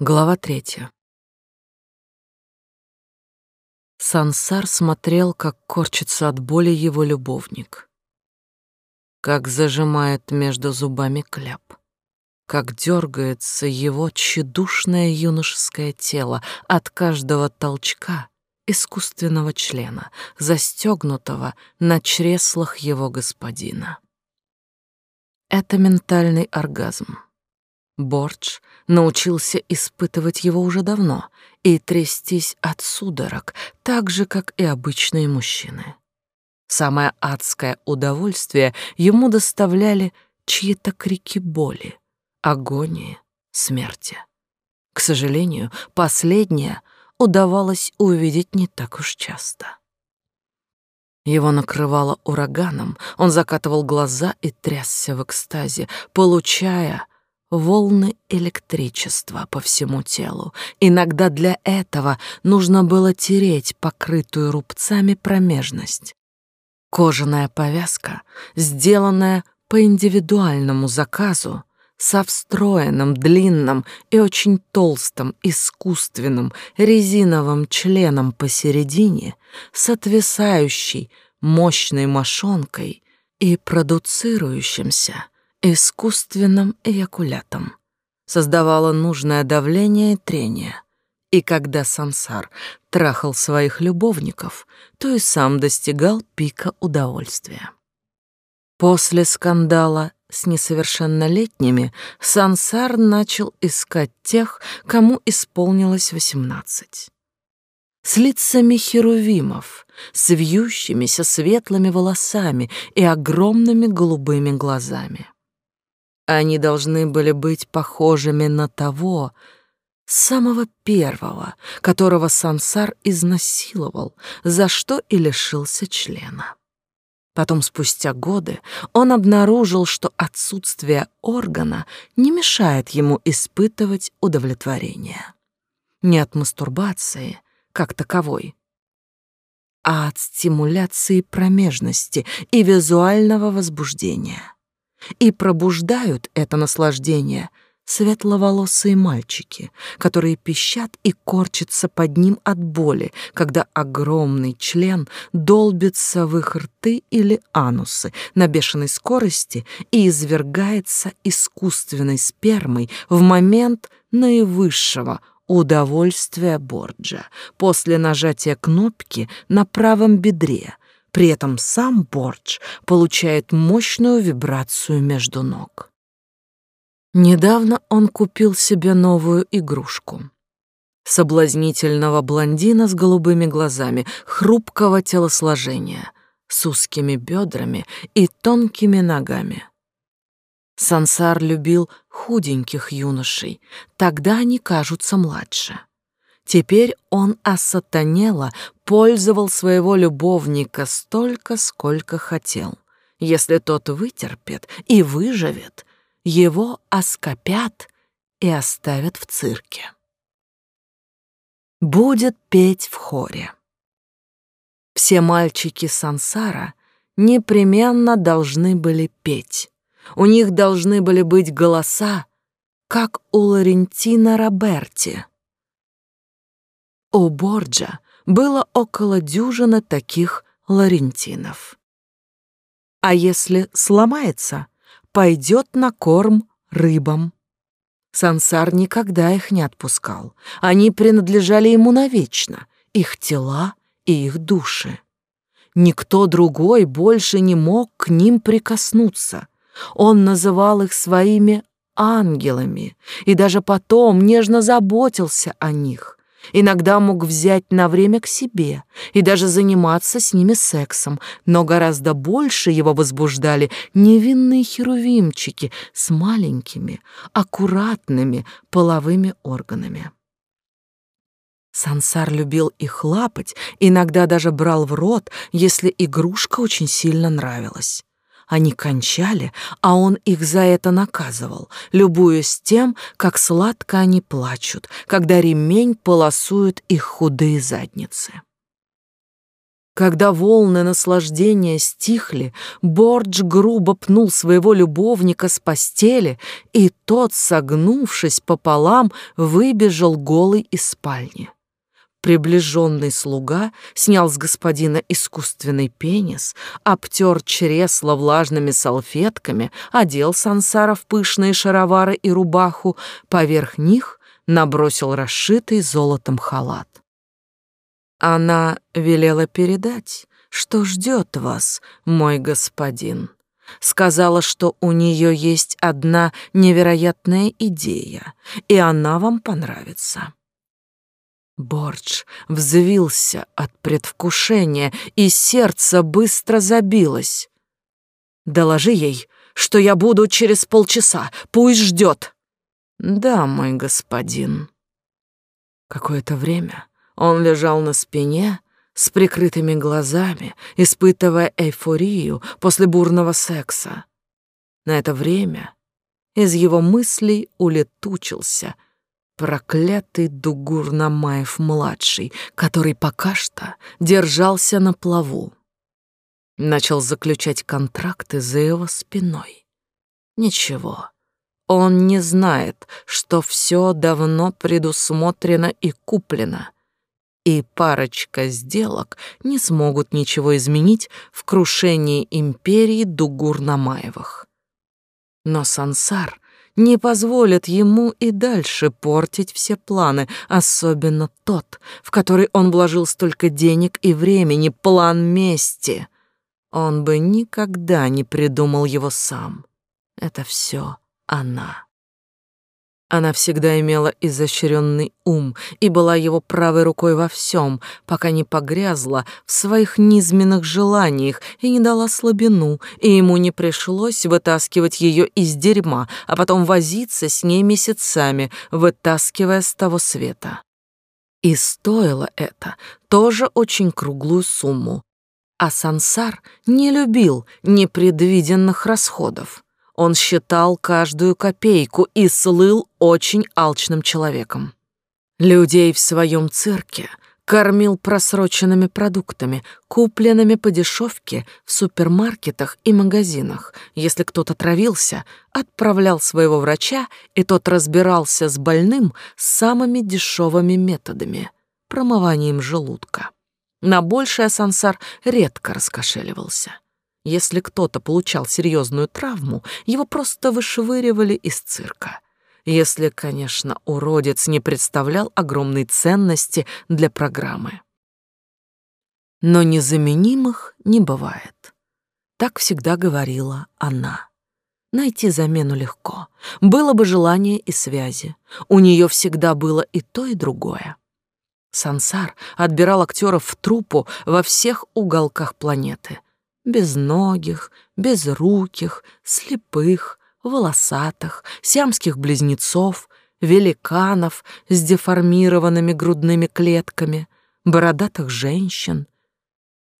Глава третья. Сансар смотрел, как корчится от боли его любовник, как зажимает между зубами кляп, как дергается его тщедушное юношеское тело от каждого толчка искусственного члена, застегнутого на чреслах его господина. Это ментальный оргазм. Бордж научился испытывать его уже давно и трястись от судорог, так же, как и обычные мужчины. Самое адское удовольствие ему доставляли чьи-то крики боли, агонии, смерти. К сожалению, последнее удавалось увидеть не так уж часто. Его накрывало ураганом, он закатывал глаза и трясся в экстазе, получая волны электричества по всему телу. Иногда для этого нужно было тереть покрытую рубцами промежность. Кожаная повязка, сделанная по индивидуальному заказу, со встроенным, длинным и очень толстым искусственным резиновым членом посередине, с отвисающей мощной мошонкой и продуцирующимся — искусственным эякулятом. Создавала нужное давление и трение. И когда сансар трахал своих любовников, то и сам достигал пика удовольствия. После скандала с несовершеннолетними Сансар начал искать тех, кому исполнилось восемнадцать. С лицами херувимов, с вьющимися светлыми волосами и огромными голубыми глазами. Они должны были быть похожими на того, самого первого, которого сансар изнасиловал, за что и лишился члена. Потом, спустя годы, он обнаружил, что отсутствие органа не мешает ему испытывать удовлетворение. Не от мастурбации, как таковой, а от стимуляции промежности и визуального возбуждения и пробуждают это наслаждение светловолосые мальчики, которые пищат и корчатся под ним от боли, когда огромный член долбится в их рты или анусы на бешеной скорости и извергается искусственной спермой в момент наивысшего удовольствия Борджа после нажатия кнопки на правом бедре — при этом сам Бордж получает мощную вибрацию между ног. Недавно он купил себе новую игрушку. Соблазнительного блондина с голубыми глазами, хрупкого телосложения, с узкими бедрами и тонкими ногами. Сансар любил худеньких юношей, тогда они кажутся младше. Теперь он осатанело пользовал своего любовника столько, сколько хотел. Если тот вытерпит и выживет, его оскопят и оставят в цирке. Будет петь в хоре. Все мальчики сансара непременно должны были петь. У них должны были быть голоса, как у Лорентина Роберти. У Борджа было около дюжины таких ларентинов. А если сломается, пойдет на корм рыбам. Сансар никогда их не отпускал. Они принадлежали ему навечно, их тела и их души. Никто другой больше не мог к ним прикоснуться. Он называл их своими ангелами и даже потом нежно заботился о них иногда мог взять на время к себе и даже заниматься с ними сексом, но гораздо больше его возбуждали невинные херувимчики с маленькими, аккуратными половыми органами. Сансар любил их лапать, иногда даже брал в рот, если игрушка очень сильно нравилась. Они кончали, а он их за это наказывал, любуясь тем, как сладко они плачут, когда ремень полосует их худые задницы. Когда волны наслаждения стихли, Бордж грубо пнул своего любовника с постели, и тот, согнувшись пополам, выбежал голый из спальни. Приближенный слуга снял с господина искусственный пенис, обтер чресло влажными салфетками, одел сансара в пышные шаровары и рубаху, поверх них набросил расшитый золотом халат. Она велела передать, что ждет вас, мой господин. Сказала, что у нее есть одна невероятная идея, и она вам понравится. Бордж взвился от предвкушения, и сердце быстро забилось. «Доложи ей, что я буду через полчаса, пусть ждет». «Да, мой господин». Какое-то время он лежал на спине, с прикрытыми глазами, испытывая эйфорию после бурного секса. На это время из его мыслей улетучился проклятый Дугур Намаев-младший, который пока что держался на плаву. Начал заключать контракты за его спиной. Ничего, он не знает, что все давно предусмотрено и куплено — и парочка сделок не смогут ничего изменить в крушении империи Дугур-Намаевых. Но Сансар не позволит ему и дальше портить все планы, особенно тот, в который он вложил столько денег и времени, план мести. Он бы никогда не придумал его сам. Это все она. Она всегда имела изощренный ум и была его правой рукой во всем, пока не погрязла в своих низменных желаниях и не дала слабину, и ему не пришлось вытаскивать ее из дерьма, а потом возиться с ней месяцами, вытаскивая с того света. И стоило это тоже очень круглую сумму. А Сансар не любил непредвиденных расходов. Он считал каждую копейку и слыл очень алчным человеком. Людей в своем цирке кормил просроченными продуктами, купленными по дешевке в супермаркетах и магазинах. Если кто-то травился, отправлял своего врача, и тот разбирался с больным самыми дешевыми методами — промыванием желудка. На большее Сансар редко раскошеливался. Если кто-то получал серьезную травму, его просто вышвыривали из цирка. Если, конечно, уродец не представлял огромной ценности для программы. Но незаменимых не бывает. Так всегда говорила она. Найти замену легко. Было бы желание и связи. У нее всегда было и то, и другое. Сансар отбирал актеров в труппу во всех уголках планеты — безногих, безруких, слепых, волосатых, сиамских близнецов, великанов с деформированными грудными клетками, бородатых женщин,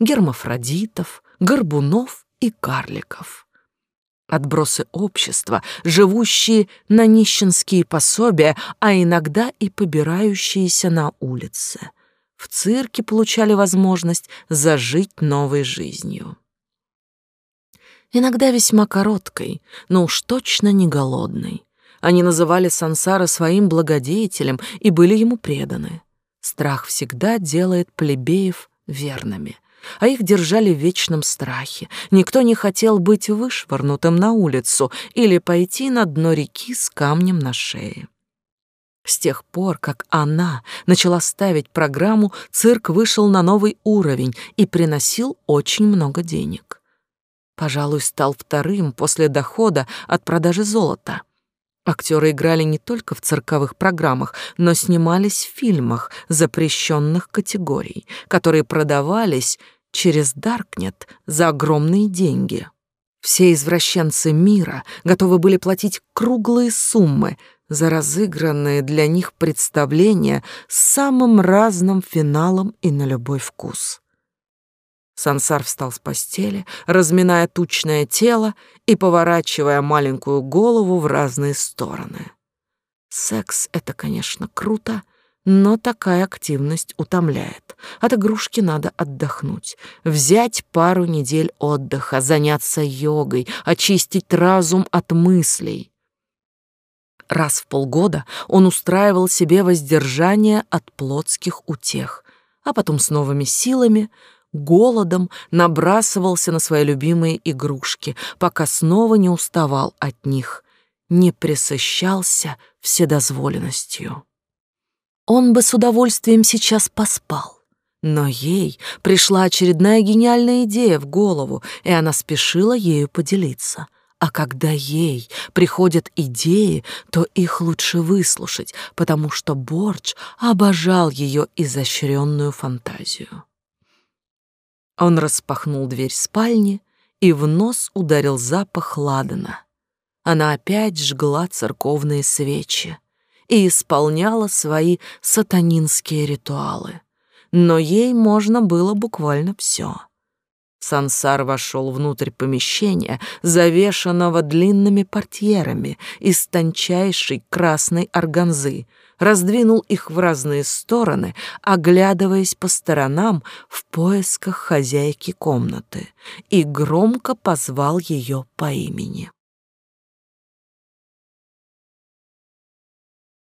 гермафродитов, горбунов и карликов. Отбросы общества, живущие на нищенские пособия, а иногда и побирающиеся на улице. В цирке получали возможность зажить новой жизнью иногда весьма короткой, но уж точно не голодной. Они называли Сансара своим благодетелем и были ему преданы. Страх всегда делает плебеев верными, а их держали в вечном страхе. Никто не хотел быть вышвырнутым на улицу или пойти на дно реки с камнем на шее. С тех пор, как она начала ставить программу, цирк вышел на новый уровень и приносил очень много денег пожалуй, стал вторым после дохода от продажи золота. Актеры играли не только в цирковых программах, но снимались в фильмах запрещенных категорий, которые продавались через Даркнет за огромные деньги. Все извращенцы мира готовы были платить круглые суммы за разыгранные для них представления с самым разным финалом и на любой вкус. Сансар встал с постели, разминая тучное тело и поворачивая маленькую голову в разные стороны. Секс — это, конечно, круто, Но такая активность утомляет. От игрушки надо отдохнуть, взять пару недель отдыха, заняться йогой, очистить разум от мыслей. Раз в полгода он устраивал себе воздержание от плотских утех, а потом с новыми силами, голодом набрасывался на свои любимые игрушки, пока снова не уставал от них, не пресыщался вседозволенностью. Он бы с удовольствием сейчас поспал. Но ей пришла очередная гениальная идея в голову, и она спешила ею поделиться. А когда ей приходят идеи, то их лучше выслушать, потому что Бордж обожал ее изощренную фантазию. Он распахнул дверь спальни, и в нос ударил запах ладана. Она опять жгла церковные свечи и исполняла свои сатанинские ритуалы. Но ей можно было буквально все. Сансар вошел внутрь помещения, завешанного длинными портьерами из тончайшей красной органзы, раздвинул их в разные стороны, оглядываясь по сторонам в поисках хозяйки комнаты, и громко позвал ее по имени.